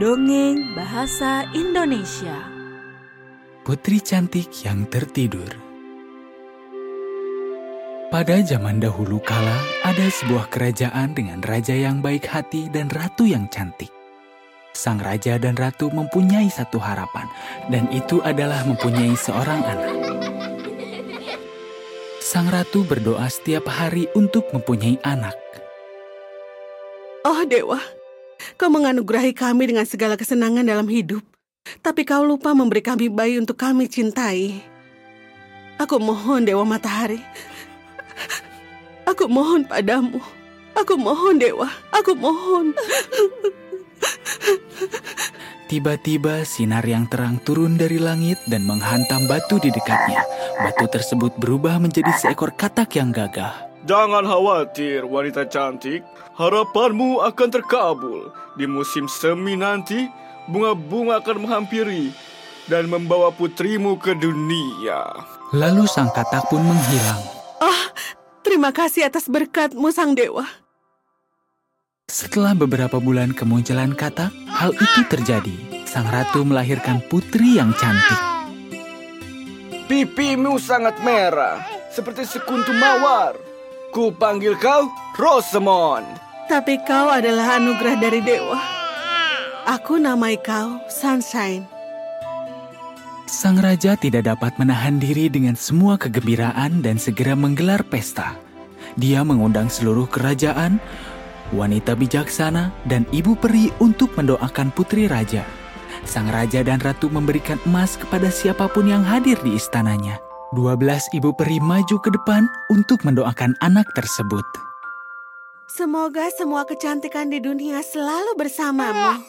Dongeng Bahasa Indonesia Putri cantik yang tertidur Pada zaman dahulu kala, ada sebuah kerajaan dengan raja yang baik hati dan ratu yang cantik. Sang raja dan ratu mempunyai satu harapan, dan itu adalah mempunyai seorang anak. Sang ratu berdoa setiap hari untuk mempunyai anak. Oh dewa, kau menganugerahi kami dengan segala kesenangan dalam hidup, tapi kau lupa memberi kami bayi untuk kami cintai. Aku mohon dewa matahari, aku mohon padamu, aku mohon dewa, aku mohon. Tiba-tiba sinar yang terang turun dari langit dan menghantam batu di dekatnya. Batu tersebut berubah menjadi seekor katak yang gagah. Jangan khawatir, wanita cantik. Harapanmu akan terkabul. Di musim semi nanti, bunga-bunga akan menghampiri dan membawa putrimu ke dunia. Lalu sang katak pun menghilang. Oh, terima kasih atas berkatmu sang dewa. Setelah beberapa bulan kemunculan katak, hal itu terjadi. Sang ratu melahirkan putri yang cantik. Pipimu sangat merah, seperti sekuntum mawar. Ku panggil kau Rosamond. Tapi kau adalah anugerah dari dewa. Aku namai kau Sunshine. Sang raja tidak dapat menahan diri dengan semua kegembiraan dan segera menggelar pesta. Dia mengundang seluruh kerajaan, wanita bijaksana, dan ibu peri untuk mendoakan putri raja. Sang raja dan ratu memberikan emas kepada siapa pun yang hadir di istananya. Dua belas ibu peri maju ke depan untuk mendoakan anak tersebut. Semoga semua kecantikan di dunia selalu bersamamu.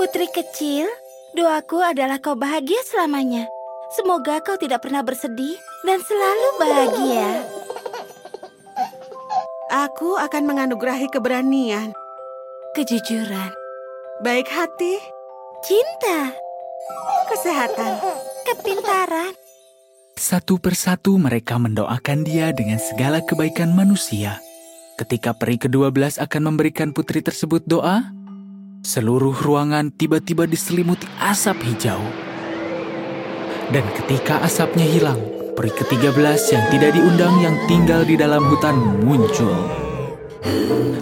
Putri kecil, doaku adalah kau bahagia selamanya. Semoga kau tidak pernah bersedih dan selalu bahagia. Aku akan menganugerahi keberanian, Kejujuran, baik hati, cinta, kesehatan. kepintaran. Satu persatu mereka mendoakan dia dengan segala kebaikan manusia. Ketika peri ke-12 akan memberikan putri tersebut doa, seluruh ruangan tiba-tiba diselimuti asap hijau. Dan ketika asapnya hilang, peri ke-13 yang tidak diundang yang tinggal di dalam hutan muncul.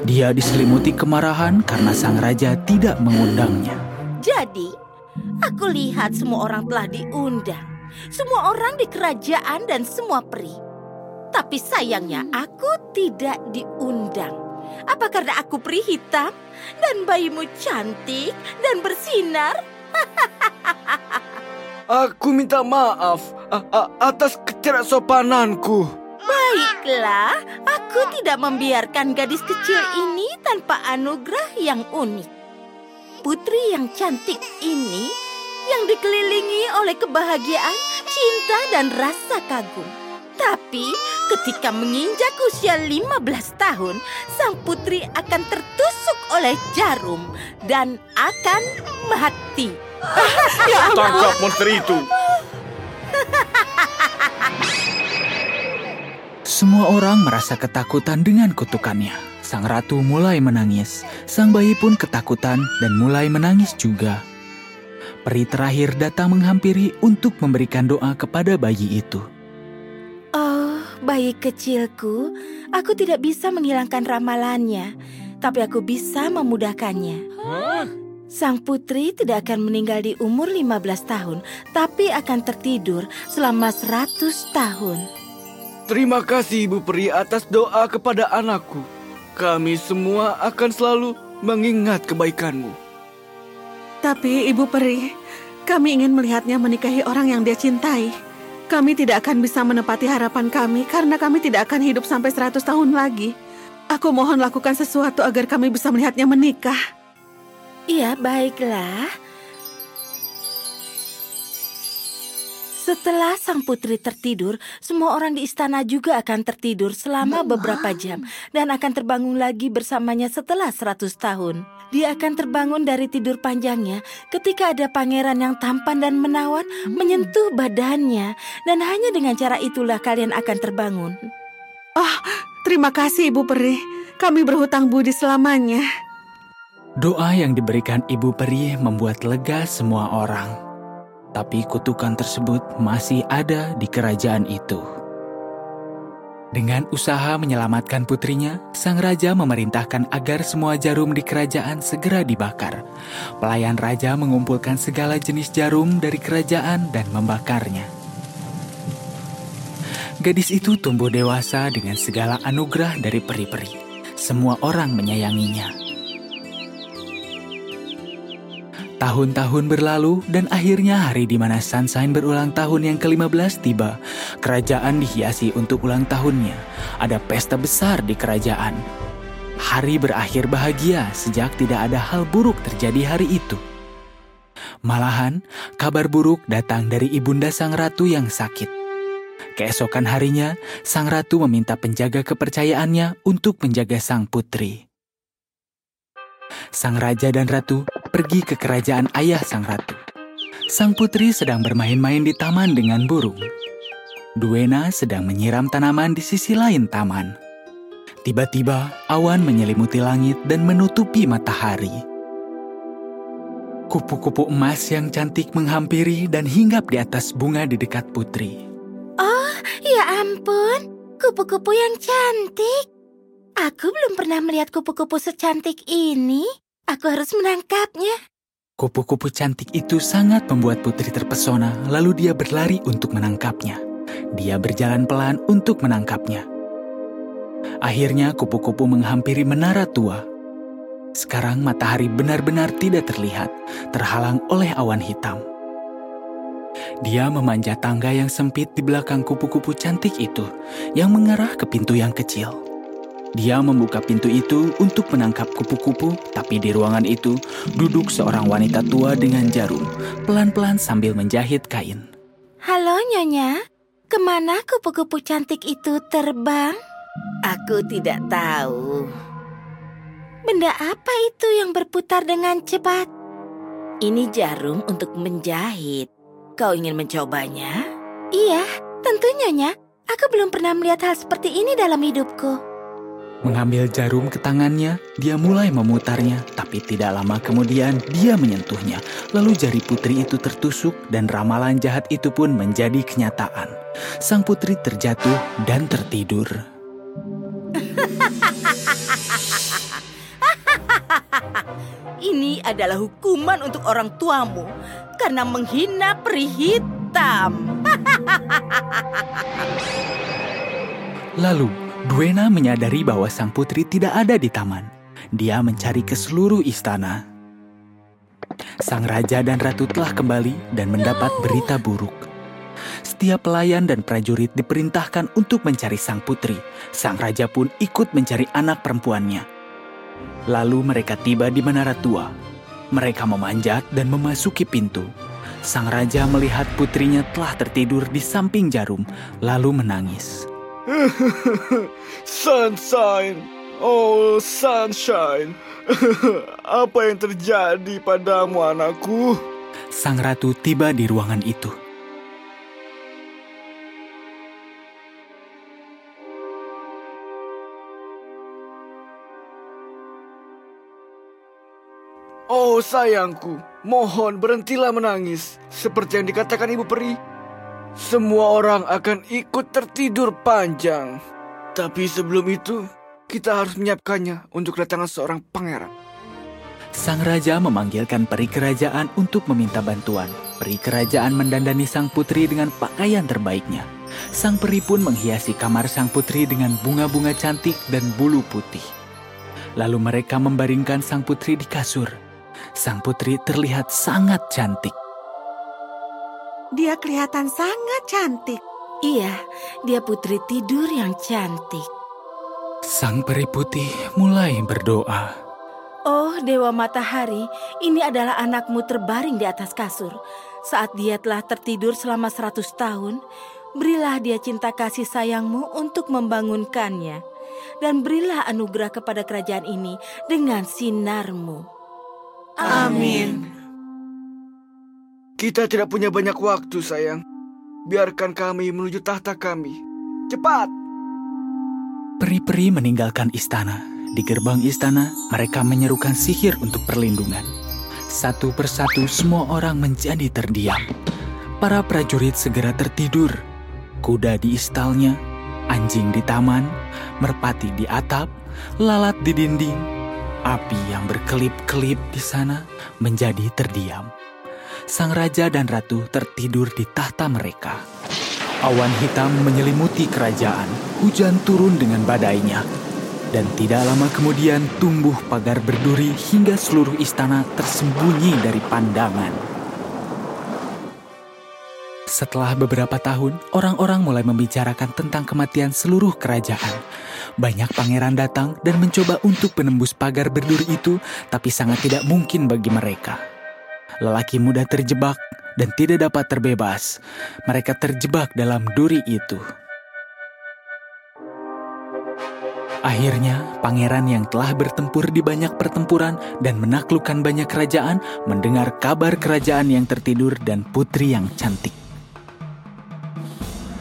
Dia diselimuti kemarahan karena sang raja tidak mengundangnya. Jadi, aku lihat semua orang telah diundang. Semua orang di kerajaan dan semua peri. Tapi sayangnya aku tidak diundang. Apa karena aku peri hitam dan bayimu cantik dan bersinar? Aku minta maaf atas ketidaksopananku. Baiklah, aku tidak membiarkan gadis kecil ini tanpa anugerah yang unik. Putri yang cantik ini yang dikelilingi oleh kebahagiaan, cinta, dan rasa kagum. Tapi ketika menginjak usia 15 tahun, sang putri akan tertusuk oleh jarum dan akan mati. Tangkap monster itu. Semua orang merasa ketakutan dengan kutukannya. Sang ratu mulai menangis. Sang bayi pun ketakutan dan mulai menangis juga. Peri terakhir datang menghampiri untuk memberikan doa kepada bayi itu. Oh, bayi kecilku, aku tidak bisa menghilangkan ramalannya, tapi aku bisa memudahkannya. Sang putri tidak akan meninggal di umur 15 tahun, tapi akan tertidur selama 100 tahun. Terima kasih Ibu Peri atas doa kepada anakku. Kami semua akan selalu mengingat kebaikanmu. Tapi ibu peri, kami ingin melihatnya menikahi orang yang dia cintai. Kami tidak akan bisa menepati harapan kami karena kami tidak akan hidup sampai 100 tahun lagi. Aku mohon lakukan sesuatu agar kami bisa melihatnya menikah. Iya, baiklah. Setelah sang putri tertidur, semua orang di istana juga akan tertidur selama beberapa jam dan akan terbangun lagi bersamanya setelah 100 tahun. Dia akan terbangun dari tidur panjangnya ketika ada pangeran yang tampan dan menawan menyentuh badannya dan hanya dengan cara itulah kalian akan terbangun. Oh, terima kasih Ibu Peri. Kami berhutang budi selamanya. Doa yang diberikan ibu peri membuat lega semua orang. Tapi kutukan tersebut masih ada di kerajaan itu. Dengan usaha menyelamatkan putrinya, sang raja memerintahkan agar semua jarum di kerajaan segera dibakar. Pelayan raja mengumpulkan segala jenis jarum dari kerajaan dan membakarnya. Gadis itu tumbuh dewasa dengan segala anugerah dari peri-peri. Semua orang menyayanginya. Tahun-tahun berlalu dan akhirnya hari di mana Sunshine berulang tahun yang ke-15 tiba. Kerajaan dihiasi untuk ulang tahunnya. Ada pesta besar di kerajaan. Hari berakhir bahagia sejak tidak ada hal buruk terjadi hari itu. Malahan, kabar buruk datang dari ibunda sang ratu yang sakit. Keesokan harinya, sang ratu meminta penjaga kepercayaannya untuk menjaga sang putri. Sang raja dan ratu pergi ke kerajaan ayah sang ratu. Sang putri sedang bermain-main di taman dengan burung. Duena sedang menyiram tanaman di sisi lain taman. Tiba-tiba, awan menyelimuti langit dan menutupi matahari. Kupu-kupu emas yang cantik menghampiri dan hinggap di atas bunga di dekat putri. Oh, ya ampun, kupu-kupu yang cantik. Aku belum pernah melihat kupu-kupu secantik ini. Aku harus menangkapnya. Kupu-kupu cantik itu sangat membuat putri terpesona, lalu dia berlari untuk menangkapnya. Dia berjalan pelan untuk menangkapnya. Akhirnya kupu-kupu menghampiri menara tua. Sekarang matahari benar-benar tidak terlihat, terhalang oleh awan hitam. Dia memanjat tangga yang sempit di belakang kupu-kupu cantik itu, yang mengarah ke pintu yang kecil. Dia membuka pintu itu untuk menangkap kupu-kupu, tapi di ruangan itu duduk seorang wanita tua dengan jarum, pelan-pelan sambil menjahit kain. Halo Nyonya, ke mana kupu-kupu cantik itu terbang? Aku tidak tahu. Benda apa itu yang berputar dengan cepat? Ini jarum untuk menjahit. Kau ingin mencobanya? Iya, tentu Nyonya. Aku belum pernah melihat hal seperti ini dalam hidupku. Mengambil jarum ke tangannya, dia mulai memutarnya, tapi tidak lama kemudian dia menyentuhnya. Lalu jari putri itu tertusuk dan ramalan jahat itu pun menjadi kenyataan. Sang putri terjatuh dan tertidur. Ini adalah hukuman untuk orang tuamu karena menghina peri hitam. Lalu, Duena menyadari bahwa sang putri tidak ada di taman. Dia mencari ke seluruh istana. Sang raja dan ratu telah kembali dan mendapat berita buruk. Setiap pelayan dan prajurit diperintahkan untuk mencari sang putri. Sang raja pun ikut mencari anak perempuannya. Lalu mereka tiba di menara tua. Mereka memanjat dan memasuki pintu. Sang raja melihat putrinya telah tertidur di samping jarum, lalu menangis. sunshine, oh sunshine, apa yang terjadi padamu anakku? Sang ratu tiba di ruangan itu. Oh sayangku, mohon berhentilah menangis, seperti yang dikatakan ibu peri. Semua orang akan ikut tertidur panjang. Tapi sebelum itu, kita harus menyiapkannya untuk kedatangan seorang pangeran. Sang raja memanggilkan peri kerajaan untuk meminta bantuan. Peri kerajaan mendandani sang putri dengan pakaian terbaiknya. Sang peri pun menghiasi kamar sang putri dengan bunga-bunga cantik dan bulu putih. Lalu mereka membaringkan sang putri di kasur. Sang putri terlihat sangat cantik. Dia kelihatan sangat cantik. Iya, dia putri tidur yang cantik. Sang peri putih mulai berdoa. Oh, Dewa Matahari, ini adalah anakmu terbaring di atas kasur. Saat dia telah tertidur selama seratus tahun, berilah dia cinta kasih sayangmu untuk membangunkannya. Dan berilah anugerah kepada kerajaan ini dengan sinarmu. Amin. Kita tidak punya banyak waktu, sayang. Biarkan kami menuju tahta kami. Cepat! Peri-peri meninggalkan istana. Di gerbang istana, mereka menyerukan sihir untuk perlindungan. Satu persatu semua orang menjadi terdiam. Para prajurit segera tertidur. Kuda di istalnya, anjing di taman, merpati di atap, lalat di dinding, api yang berkelip-kelip di sana menjadi terdiam. Sang raja dan ratu tertidur di tahta mereka. Awan hitam menyelimuti kerajaan, hujan turun dengan badainya. Dan tidak lama kemudian tumbuh pagar berduri hingga seluruh istana tersembunyi dari pandangan. Setelah beberapa tahun, orang-orang mulai membicarakan tentang kematian seluruh kerajaan. Banyak pangeran datang dan mencoba untuk menembus pagar berduri itu, tapi sangat tidak mungkin bagi mereka. Lelaki muda terjebak dan tidak dapat terbebas. Mereka terjebak dalam duri itu. Akhirnya, pangeran yang telah bertempur di banyak pertempuran dan menaklukkan banyak kerajaan mendengar kabar kerajaan yang tertidur dan putri yang cantik.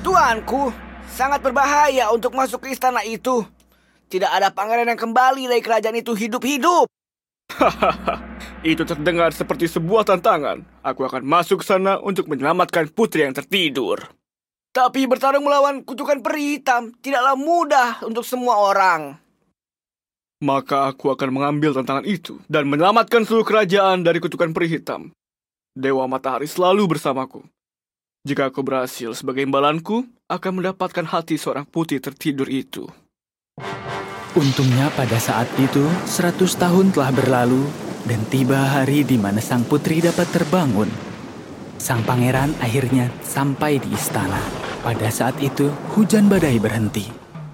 Tuanku, sangat berbahaya untuk masuk ke istana itu. Tidak ada pangeran yang kembali dari kerajaan itu hidup-hidup. Itu terdengar seperti sebuah tantangan. Aku akan masuk sana untuk menyelamatkan putri yang tertidur. Tapi bertarung melawan kutukan peri hitam tidaklah mudah untuk semua orang. Maka aku akan mengambil tantangan itu dan menyelamatkan seluruh kerajaan dari kutukan peri hitam. Dewa Matahari selalu bersamaku. Jika aku berhasil sebagai imbalanku, akan mendapatkan hati seorang putri tertidur itu. Untungnya pada saat itu, seratus tahun telah berlalu dan tiba hari di mana sang putri dapat terbangun. Sang pangeran akhirnya sampai di istana. Pada saat itu, hujan badai berhenti.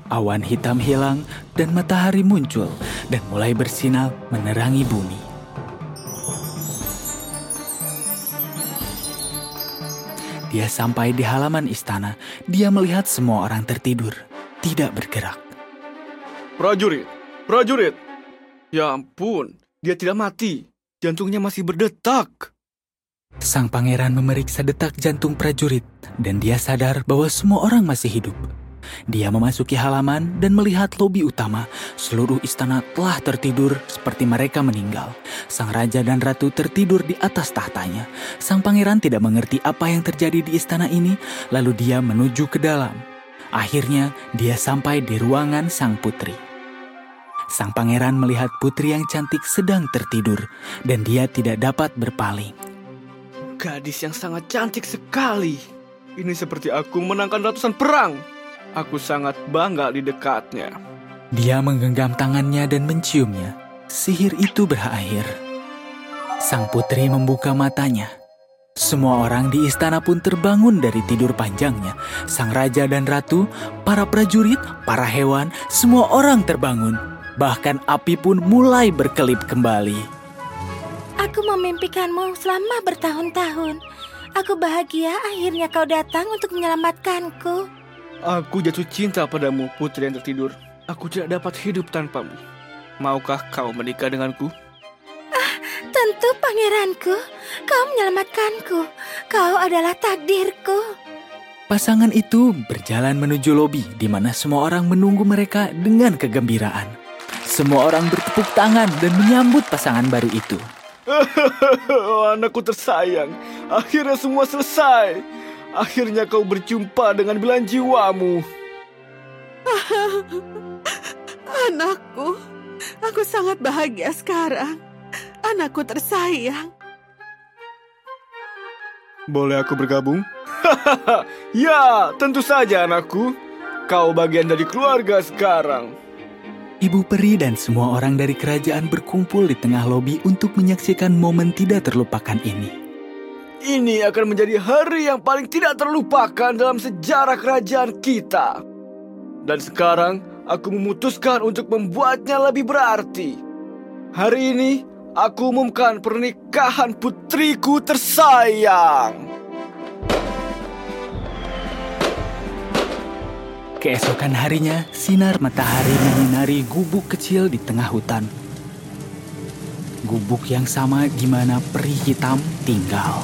Awan hitam hilang dan matahari muncul dan mulai bersinar menerangi bumi. Dia sampai di halaman istana. Dia melihat semua orang tertidur, tidak bergerak. Prajurit, prajurit. Ya ampun, dia tidak mati. Jantungnya masih berdetak. Sang pangeran memeriksa detak jantung prajurit dan dia sadar bahwa semua orang masih hidup. Dia memasuki halaman dan melihat lobi utama. Seluruh istana telah tertidur seperti mereka meninggal. Sang raja dan ratu tertidur di atas tahtanya. Sang pangeran tidak mengerti apa yang terjadi di istana ini, lalu dia menuju ke dalam. Akhirnya, dia sampai di ruangan sang putri. Sang pangeran melihat putri yang cantik sedang tertidur, dan dia tidak dapat berpaling. Gadis yang sangat cantik sekali. Ini seperti aku menangkan ratusan perang. Aku sangat bangga di dekatnya. Dia menggenggam tangannya dan menciumnya. Sihir itu berakhir. Sang putri membuka matanya. Semua orang di istana pun terbangun dari tidur panjangnya. Sang raja dan ratu, para prajurit, para hewan, semua orang terbangun. Bahkan api pun mulai berkelip kembali. Aku memimpikanmu selama bertahun-tahun. Aku bahagia akhirnya kau datang untuk menyelamatkanku. Aku jatuh cinta padamu, putri yang tertidur. Aku tidak dapat hidup tanpamu. Maukah kau menikah denganku? Tentu pangeranku, kau menyelamatkanku. Kau adalah takdirku. Pasangan itu berjalan menuju lobi di mana semua orang menunggu mereka dengan kegembiraan. Semua orang bertepuk tangan dan menyambut pasangan baru itu. Anakku tersayang, akhirnya semua selesai. Akhirnya kau berjumpa dengan bilan jiwamu. Anakku, aku sangat bahagia sekarang. Anakku tersayang. Boleh aku bergabung? ya, tentu saja anakku. Kau bagian dari keluarga sekarang. Ibu peri dan semua orang dari kerajaan berkumpul di tengah lobi untuk menyaksikan momen tidak terlupakan ini. Ini akan menjadi hari yang paling tidak terlupakan dalam sejarah kerajaan kita. Dan sekarang aku memutuskan untuk membuatnya lebih berarti. Hari ini aku umumkan pernikahan putriku tersayang. Keesokan harinya, sinar matahari menyinari gubuk kecil di tengah hutan. Gubuk yang sama di mana peri hitam tinggal.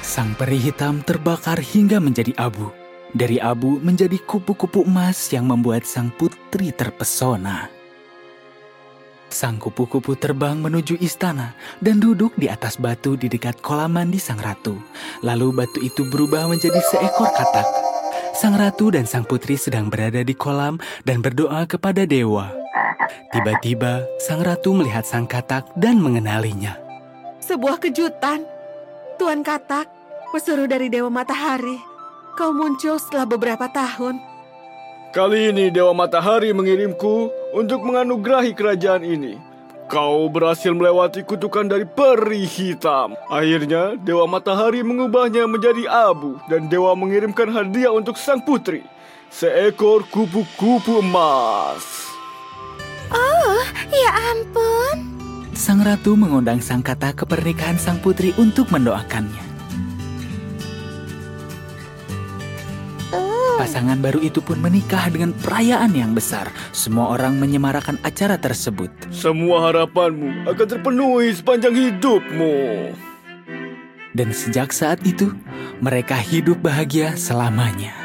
Sang peri hitam terbakar hingga menjadi abu. Dari abu menjadi kupu-kupu emas yang membuat sang putri terpesona. Sang kupu-kupu terbang menuju istana dan duduk di atas batu di dekat kolam mandi sang ratu. Lalu batu itu berubah menjadi seekor katak. Sang ratu dan sang putri sedang berada di kolam dan berdoa kepada dewa. Tiba-tiba, sang ratu melihat sang katak dan mengenalinya. Sebuah kejutan. Tuan Katak, pesuruh dari Dewa Matahari. Kau muncul setelah beberapa tahun. Kali ini Dewa Matahari mengirimku untuk menganugerahi kerajaan ini. Kau berhasil melewati kutukan dari peri hitam. Akhirnya, Dewa Matahari mengubahnya menjadi abu dan Dewa mengirimkan hadiah untuk sang putri. Seekor kupu-kupu emas. Oh, ya ampun. Sang ratu mengundang sang kata ke pernikahan sang putri untuk mendoakannya. Pasangan baru itu pun menikah dengan perayaan yang besar. Semua orang menyemarakan acara tersebut. Semua harapanmu akan terpenuhi sepanjang hidupmu. Dan sejak saat itu, mereka hidup bahagia selamanya.